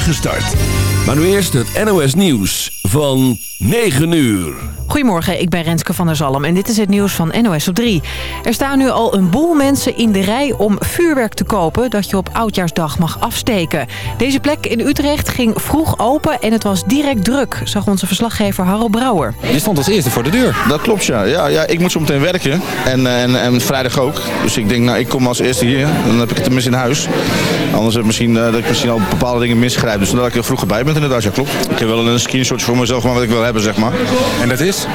start. Maar nu eerst het NOS Nieuws van 9 uur. Goedemorgen, ik ben Renske van der Zalm en dit is het nieuws van NOS op 3. Er staan nu al een boel mensen in de rij om vuurwerk te kopen... dat je op Oudjaarsdag mag afsteken. Deze plek in Utrecht ging vroeg open en het was direct druk... zag onze verslaggever Harold Brouwer. Je stond als eerste voor de deur. Dat klopt, ja. ja, ja ik moet zo meteen werken en, en, en vrijdag ook. Dus ik denk, nou, ik kom als eerste hier. Dan heb ik het tenminste in huis. Anders heb ik misschien, uh, dat ik misschien al bepaalde dingen Dus dat ik er vroeger bij ben inderdaad, ja klopt. Ik heb wel een screenshot voor mezelf, maar wat ik wil hebben, zeg maar. En dat is?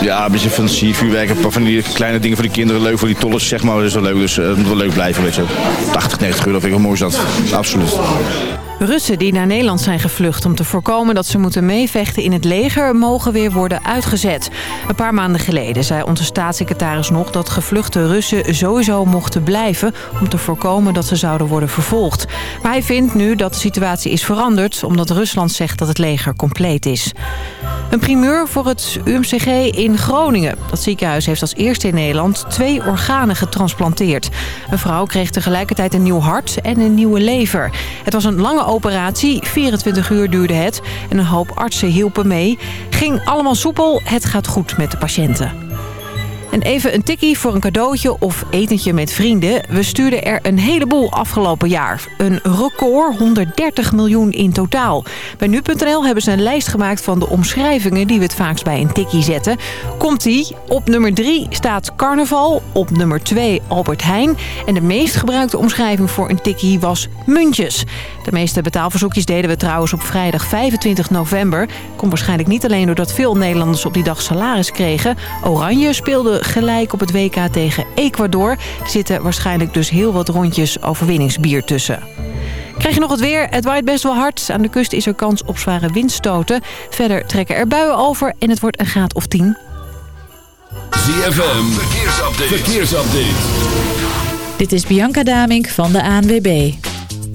Ja, een beetje fantasie, vuurwerk, een paar van die kleine dingen voor die kinderen. Leuk voor die tolletjes, zeg maar. Dat is wel leuk, dus uh, het moet wel leuk blijven, weet je. 80, 90 euro vind ik wel mooi dat. Absoluut. Russen die naar Nederland zijn gevlucht om te voorkomen dat ze moeten meevechten in het leger... mogen weer worden uitgezet. Een paar maanden geleden zei onze staatssecretaris nog... dat gevluchte Russen sowieso mochten blijven... om te voorkomen dat ze zouden worden vervolgd. Maar hij vindt nu dat de situatie is veranderd... omdat Rusland zegt dat het leger compleet is. Een primeur voor het UMCG in Groningen. Dat ziekenhuis heeft als eerste in Nederland twee organen getransplanteerd. Een vrouw kreeg tegelijkertijd een nieuw hart en een nieuwe lever. Het was een lange operatie, 24 uur duurde het. En een hoop artsen hielpen mee. Ging allemaal soepel, het gaat goed met de patiënten. En even een tikkie voor een cadeautje of etentje met vrienden. We stuurden er een heleboel afgelopen jaar. Een record, 130 miljoen in totaal. Bij nu.nl hebben ze een lijst gemaakt van de omschrijvingen... die we het vaakst bij een tikkie zetten. Komt-ie. Op nummer 3 staat carnaval. Op nummer 2 Albert Heijn. En de meest gebruikte omschrijving voor een tikkie was muntjes. De meeste betaalverzoekjes deden we trouwens op vrijdag 25 november. Komt waarschijnlijk niet alleen doordat veel Nederlanders op die dag salaris kregen. Oranje speelde gelijk op het WK tegen Ecuador. Er zitten waarschijnlijk dus heel wat rondjes overwinningsbier tussen. Krijg je nog het weer? Het waait best wel hard. Aan de kust is er kans op zware windstoten. Verder trekken er buien over en het wordt een graad of 10. ZFM, verkeersupdate. verkeersupdate. Dit is Bianca Damink van de ANWB.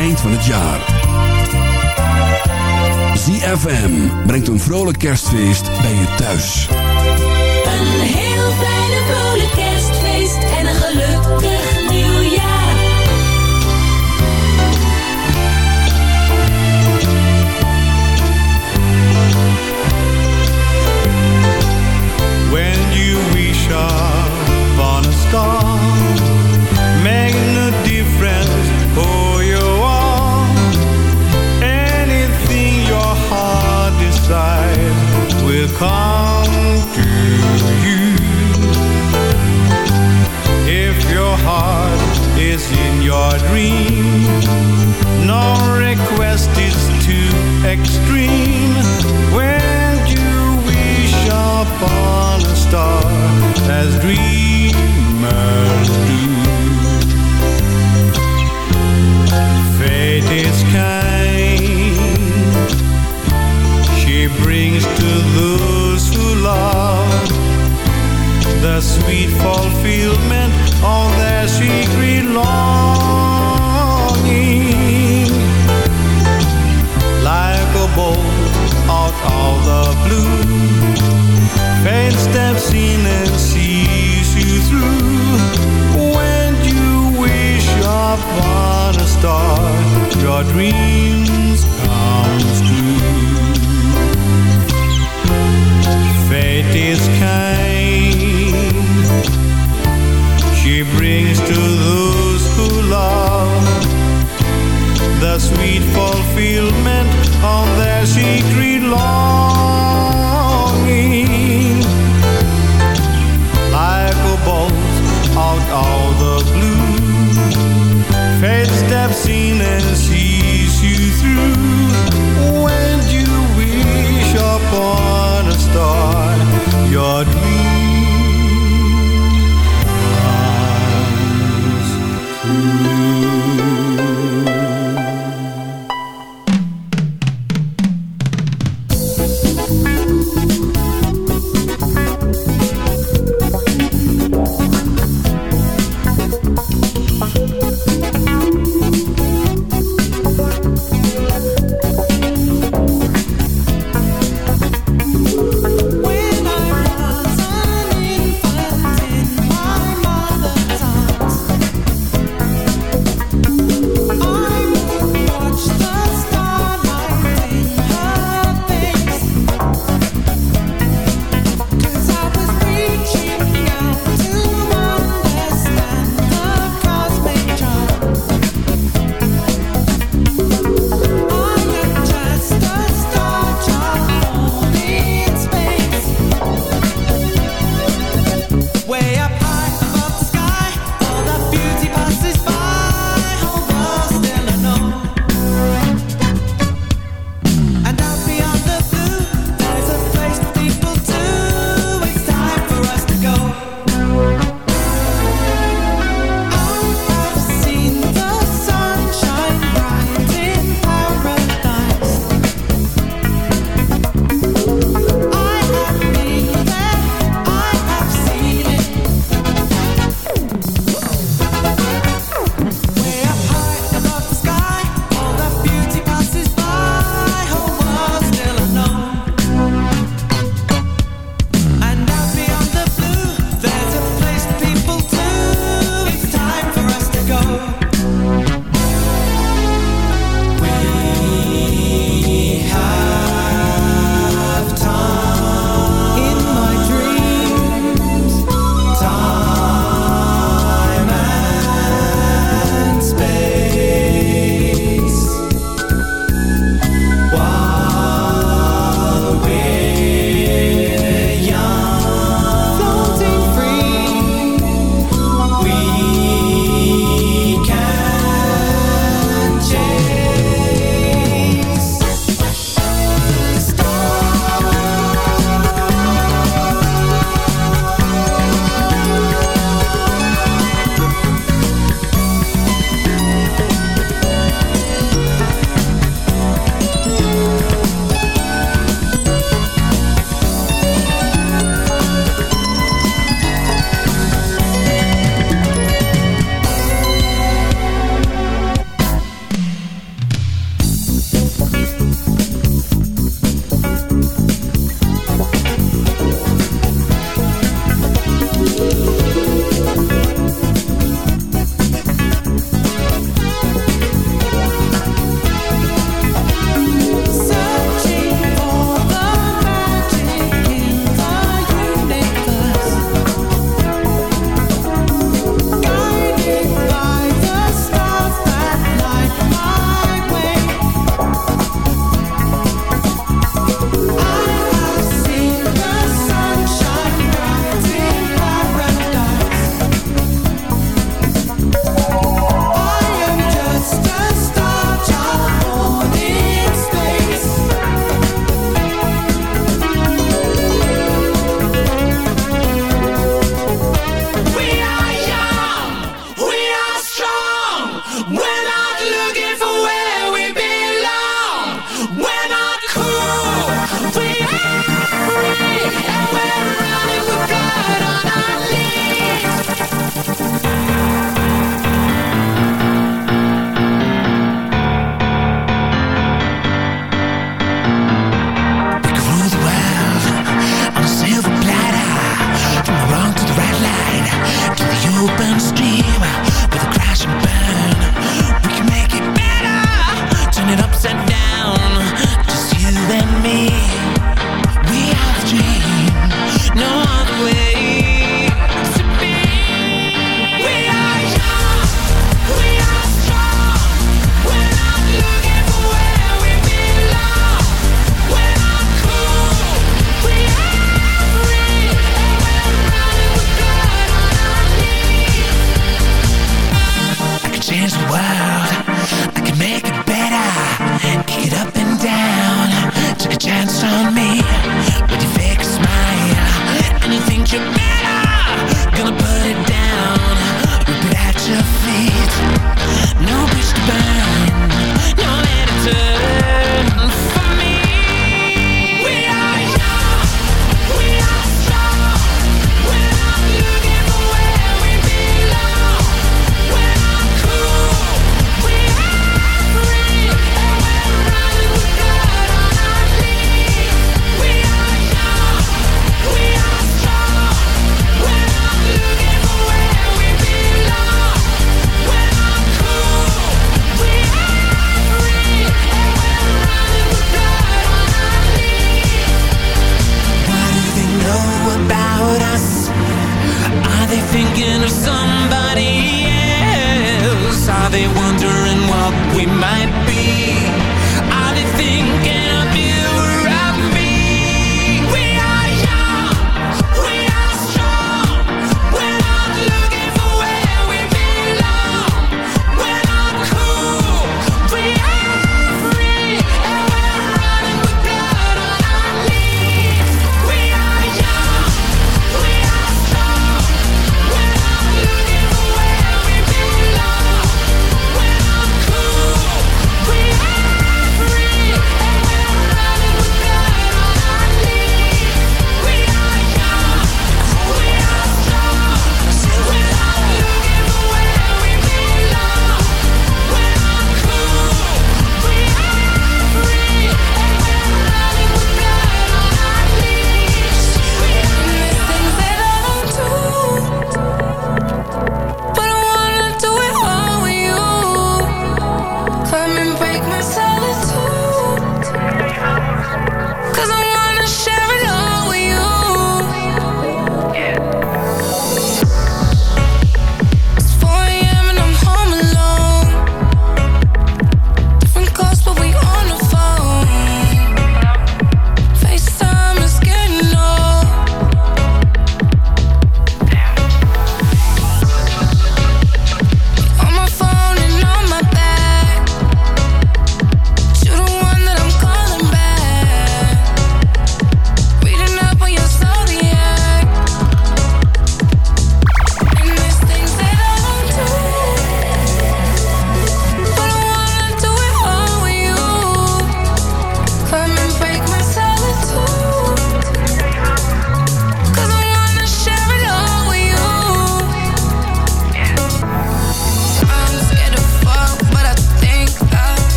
eind van het jaar. ZFM brengt een vrolijk kerstfeest bij je thuis. Een heel fijne vrolijk kerstfeest en een gelukkig nieuwjaar. When you wish upon a star heart is in your dream. No request is too extreme.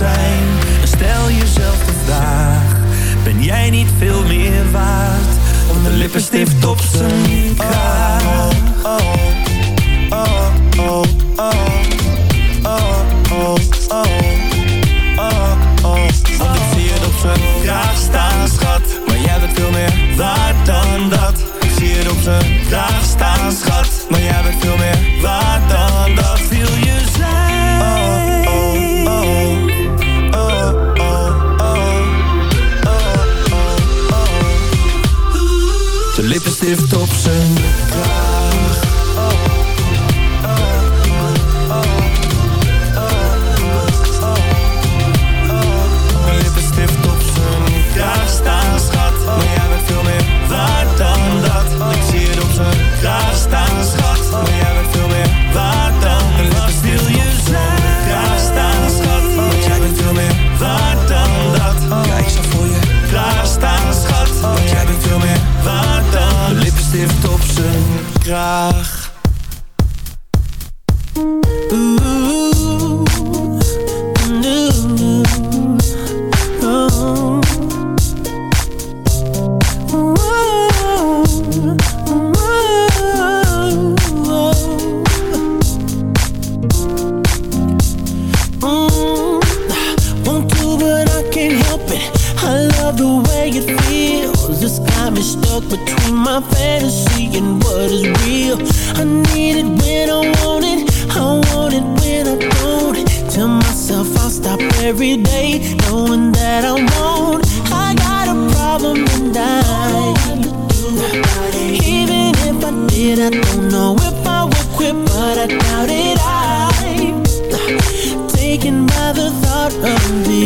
En stel jezelf de vraag: ben jij niet veel meer waard de lippenstift op zijn kraag?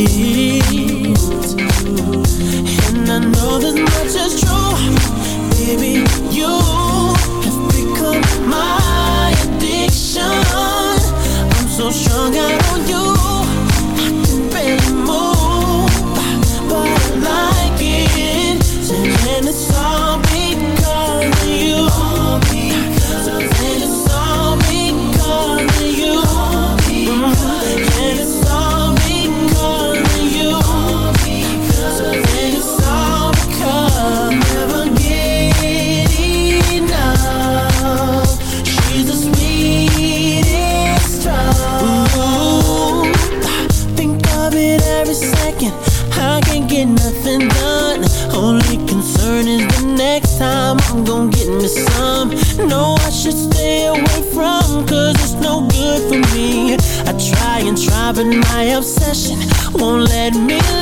And I know much is true. Baby let me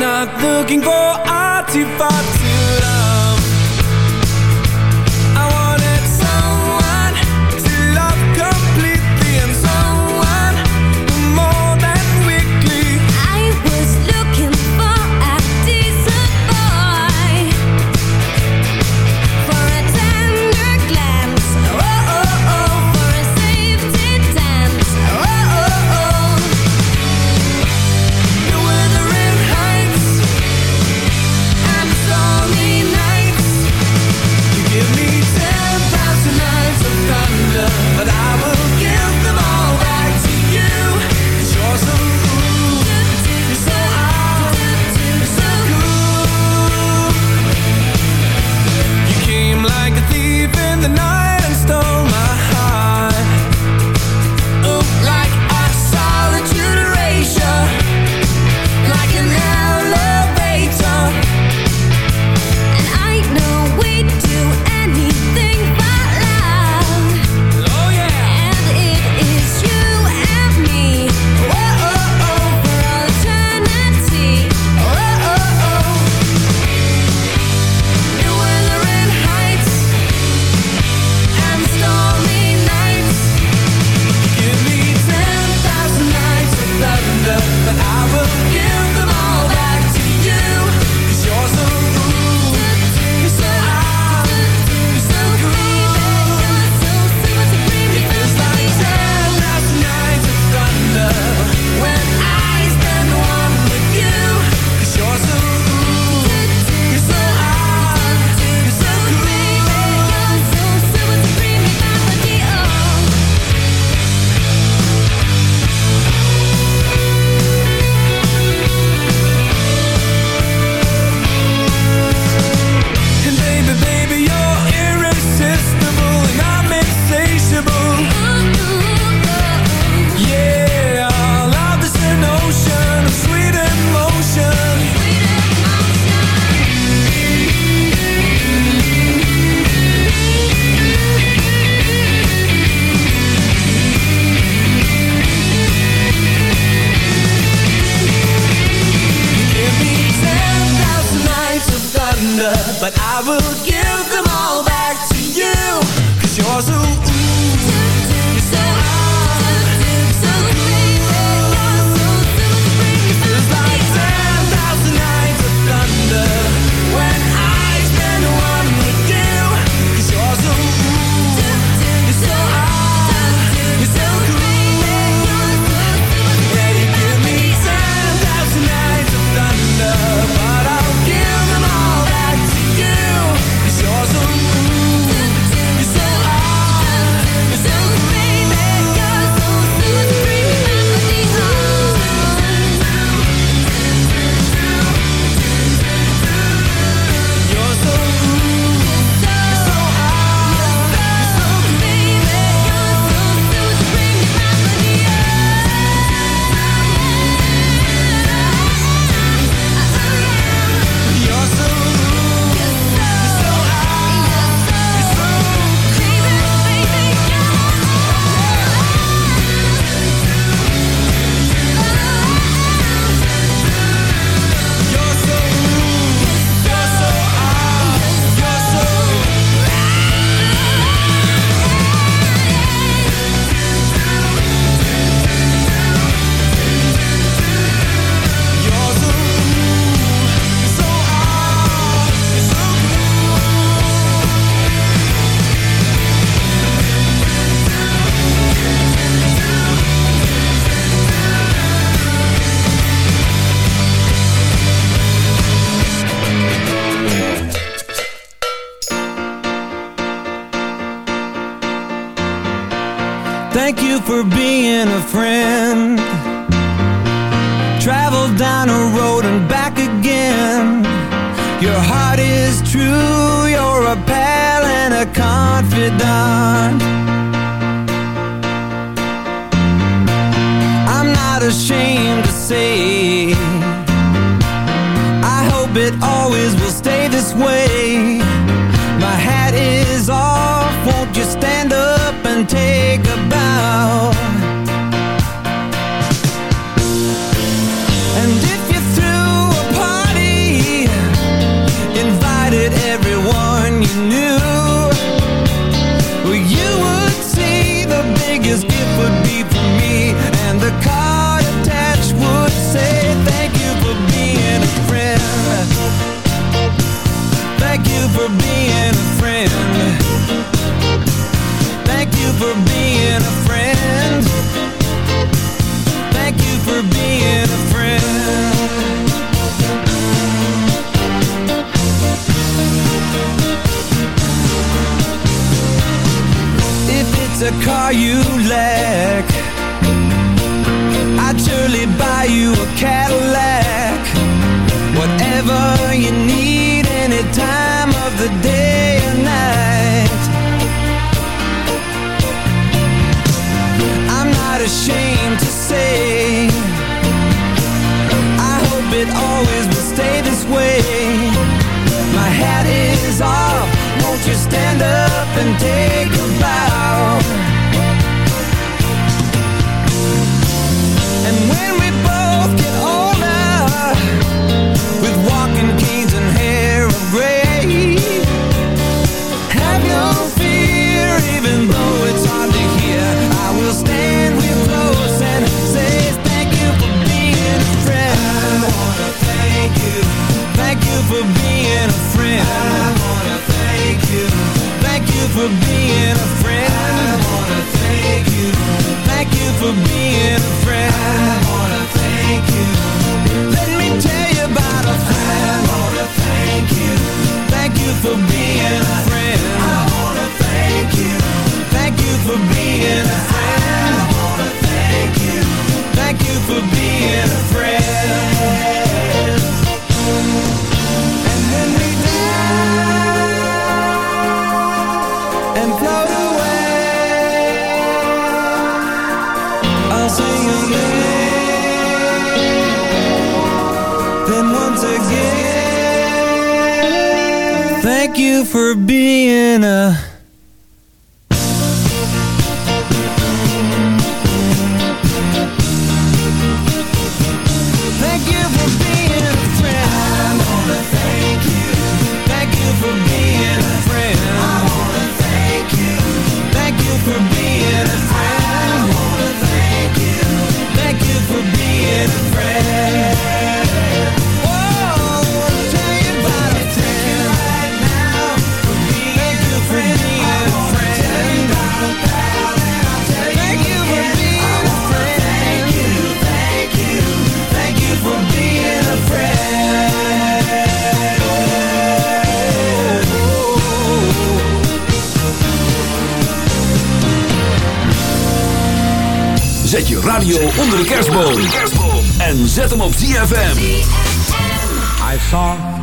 Not looking for artifacts the car you left. For being a friend. I wanna thank you. Let me tell you about a friend. I wanna thank you, thank you for being a friend. I wanna thank you, thank you for being a friend. I wanna thank you, thank you for being a friend. For being a.